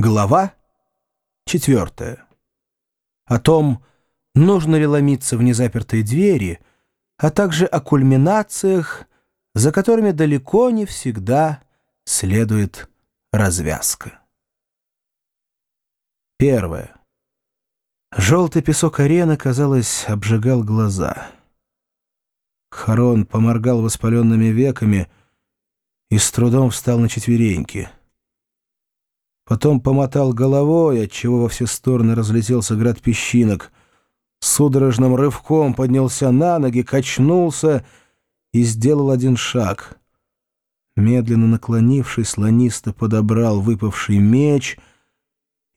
Глава четвертая. О том, нужно ли ломиться в незапертые двери, а также о кульминациях, за которыми далеко не всегда следует развязка. Первое. Желтый песок арены, казалось, обжигал глаза. Харон поморгал воспаленными веками и с трудом встал на четвереньки — Потом помотал головой, отчего во все стороны разлетелся град песчинок. Судорожным рывком поднялся на ноги, качнулся и сделал один шаг. Медленно наклонившись, слонисто подобрал выпавший меч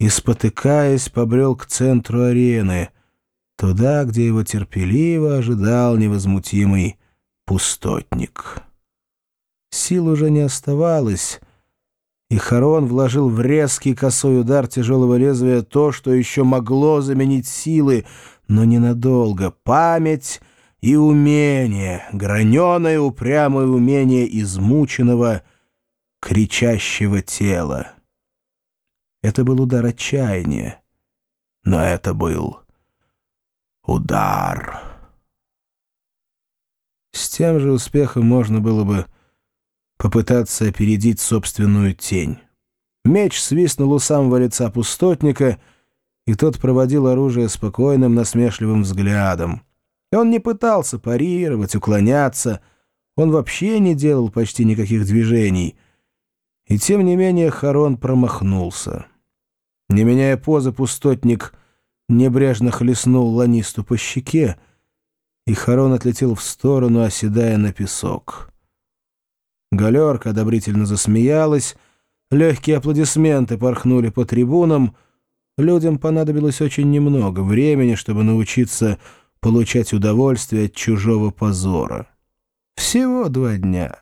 и, спотыкаясь, побрел к центру арены, туда, где его терпеливо ожидал невозмутимый пустотник. Сил уже не оставалось, и Харон вложил в резкий косой удар тяжелого лезвия то, что еще могло заменить силы, но ненадолго — память и умение, граненое упрямое умение измученного, кричащего тела. Это был удар отчаяния, но это был удар. С тем же успехом можно было бы попытаться опередить собственную тень. Меч свистнул у самого лица пустотника, и тот проводил оружие спокойным, насмешливым взглядом. Он не пытался парировать, уклоняться, он вообще не делал почти никаких движений. И тем не менее Харон промахнулся. Не меняя позы, пустотник небрежно хлестнул ланисту по щеке, и Харон отлетел в сторону, оседая на песок. Галерка одобрительно засмеялась, легкие аплодисменты порхнули по трибунам. Людям понадобилось очень немного времени, чтобы научиться получать удовольствие от чужого позора. Всего два дня.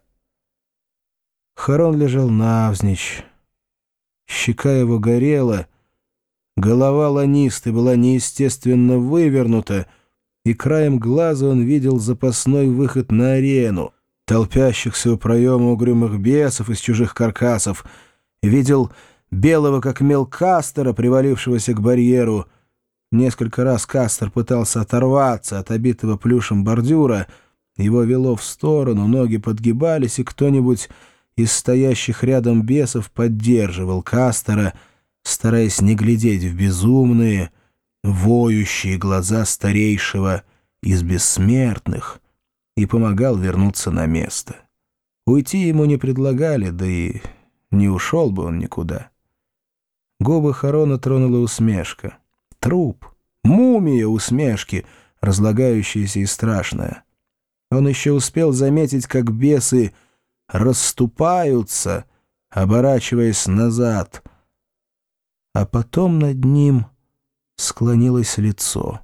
Харон лежал навзничь. Щека его горела, голова ланисты была неестественно вывернута, и краем глаза он видел запасной выход на арену — толпящихся у проема угрюмых бесов из чужих каркасов, видел белого как мел Кастера, привалившегося к барьеру. Несколько раз Кастер пытался оторваться от обитого плюшем бордюра, его вело в сторону, ноги подгибались, и кто-нибудь из стоящих рядом бесов поддерживал Кастера, стараясь не глядеть в безумные, воющие глаза старейшего из бессмертных — и помогал вернуться на место. Уйти ему не предлагали, да и не ушел бы он никуда. Губы Харона тронула усмешка. Труп, мумия усмешки, разлагающаяся и страшная. Он еще успел заметить, как бесы расступаются, оборачиваясь назад, а потом над ним склонилось лицо.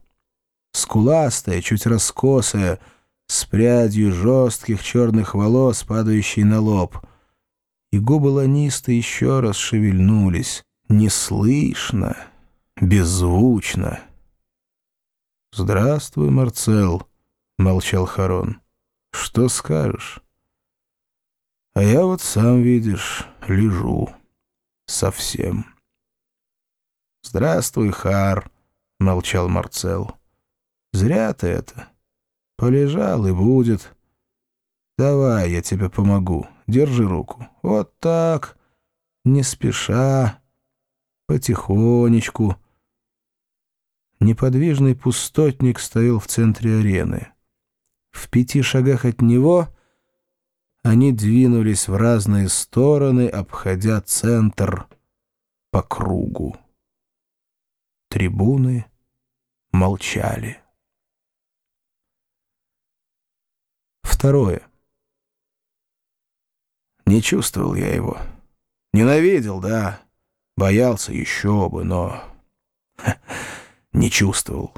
Скуластое, чуть раскосое, с прядью жестких черных волос, падающей на лоб. И губы ланиста еще раз шевельнулись, неслышно, беззвучно. «Здравствуй, Марцел», — молчал Харон. «Что скажешь?» «А я вот сам, видишь, лежу. Совсем». «Здравствуй, Хар», — молчал Марцел. «Зря ты это». Полежал и будет. Давай, я тебе помогу. Держи руку. Вот так. Не спеша. Потихонечку. Неподвижный пустотник стоял в центре арены. В пяти шагах от него они двинулись в разные стороны, обходя центр по кругу. Трибуны молчали. Второе. Не чувствовал я его. Ненавидел, да. Боялся еще бы, но... Ха, не чувствовал.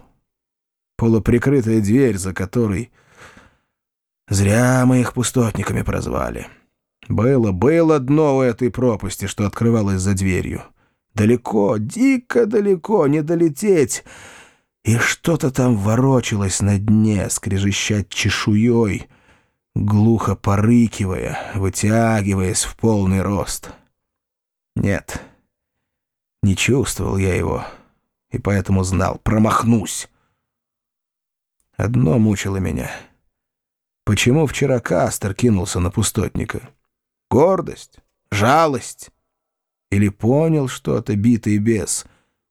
Полуприкрытая дверь, за которой... Зря мы их пустотниками прозвали. Было, было дно у этой пропасти, что открывалось за дверью. Далеко, дико далеко, не долететь. И что-то там ворочалось на дне, скрежещать чешуей — глухо порыкивая, вытягиваясь в полный рост. Нет, чувствовал я его, и поэтому знал, промахнусь. Одно мучило меня. Почему вчера Кастер кинулся на пустотника? Гордость? Жалость? Или понял что-то, битый бес?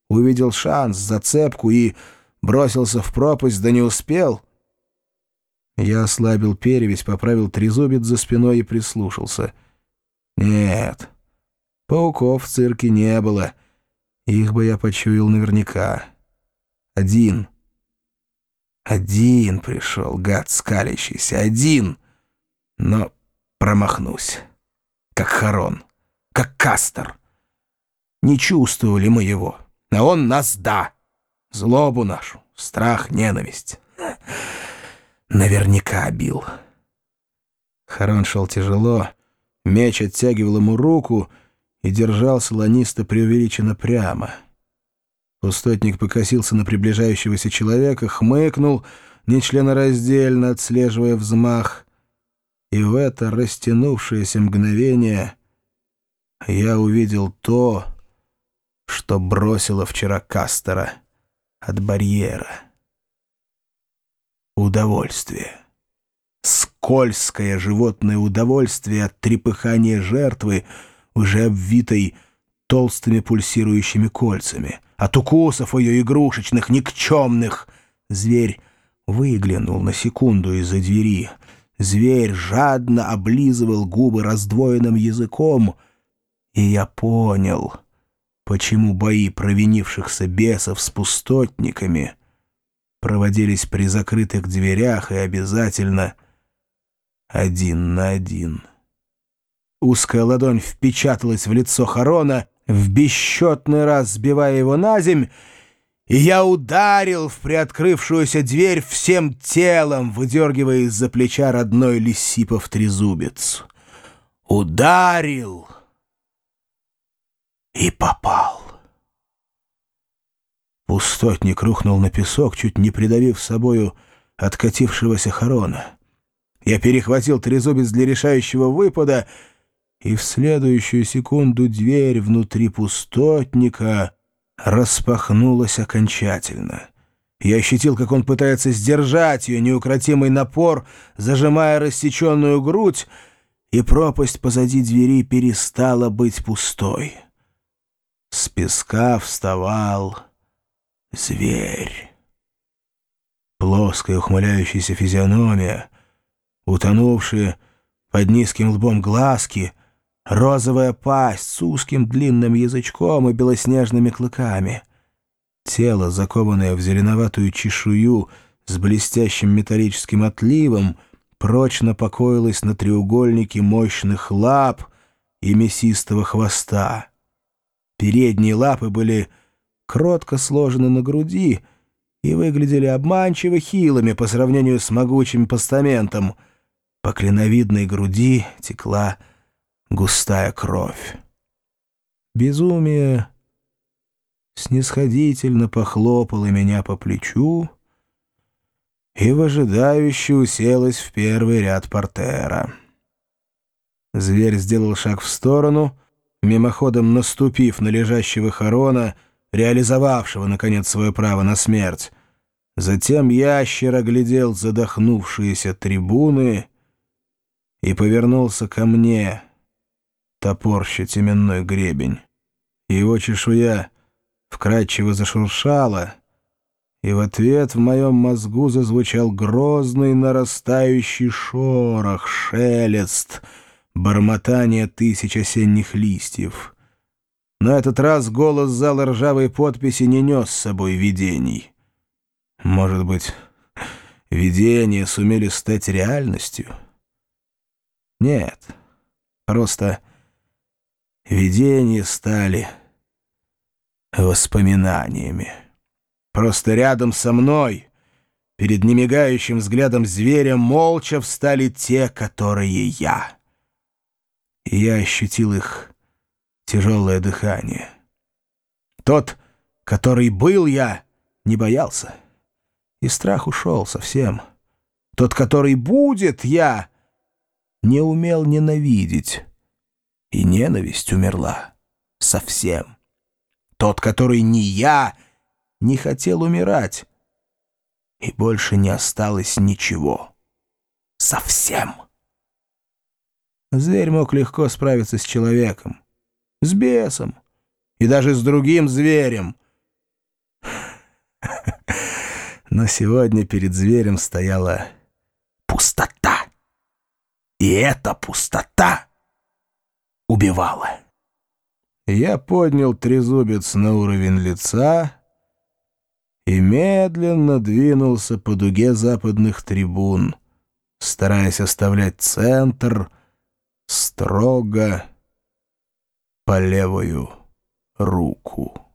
Увидел шанс, зацепку и бросился в пропасть, да не успел? Я ослабил перевязь, поправил трезубец за спиной и прислушался. Нет, пауков в цирке не было. Их бы я почуял наверняка. Один. Один пришел, гад скалящийся, один. Но промахнусь. Как Харон, как Кастер. Не чувствовали мы его, а он нас да. Злобу нашу, страх, ненависть. Наверняка бил. Харон шел тяжело, меч оттягивал ему руку и держал солониста преувеличенно прямо. Пустотник покосился на приближающегося человека, хмыкнул, нечленораздельно отслеживая взмах, и в это растянувшееся мгновение я увидел то, что бросило вчера Кастера от барьера удовольствие. Скользкое животное удовольствие от трепыхания жертвы, уже обвитой толстыми пульсирующими кольцами, от укусов ее игрушечных, никчемных. Зверь выглянул на секунду из-за двери. Зверь жадно облизывал губы раздвоенным языком, и я понял, почему бои провинившихся бесов с пустотниками — проводились при закрытых дверях и обязательно один на один. Узкая ладонь впечаталась в лицо Харона, в бесчетный раз сбивая его на земь, и я ударил в приоткрывшуюся дверь всем телом, выдергивая из-за плеча родной Лисипов трезубец. Ударил и попал. Пустотник рухнул на песок, чуть не придавив собою откатившегося хорона. Я перехватил трезубец для решающего выпада, и в следующую секунду дверь внутри пустотника распахнулась окончательно. Я ощутил, как он пытается сдержать ее неукротимый напор, зажимая рассеченную грудь, и пропасть позади двери перестала быть пустой. С песка вставал Зверь. Плоская ухмыляющаяся физиономия, утонувшие под низким лбом глазки, розовая пасть с узким длинным язычком и белоснежными клыками. Тело, закованное в зеленоватую чешую с блестящим металлическим отливом, прочно покоилось на треугольнике мощных лап и мясистого хвоста. Передние лапы были кротко сложены на груди и выглядели обманчиво хилыми по сравнению с могучим постаментом. По клиновидной груди текла густая кровь. Безумие снисходительно похлопало меня по плечу и выжидающе уселась в первый ряд портера. Зверь сделал шаг в сторону, мимоходом наступив на лежащего хорона — реализовавшего, наконец, свое право на смерть. Затем ящер оглядел задохнувшиеся трибуны и повернулся ко мне, топорща теменной гребень. Его чешуя вкрадчиво зашуршала, и в ответ в моем мозгу зазвучал грозный нарастающий шорох, шелест, бормотание тысяч осенних листьев — на этот раз голос зала ржавой подписи не нес с собой видений. Может быть, видения сумели стать реальностью? Нет, просто видения стали воспоминаниями. Просто рядом со мной, перед немигающим взглядом зверя, молча встали те, которые я. И я ощутил их тяжелое дыхание. Тот, который был я, не боялся. И страх ушел совсем. Тот, который будет я, не умел ненавидеть. И ненависть умерла совсем. Тот, который не я, не хотел умирать. И больше не осталось ничего. Совсем. Зверь мог легко справиться с человеком, с бесом и даже с другим зверем. Но сегодня перед зверем стояла пустота. И эта пустота убивала. Я поднял трезубец на уровень лица и медленно двинулся по дуге западных трибун, стараясь оставлять центр строго по левую руку.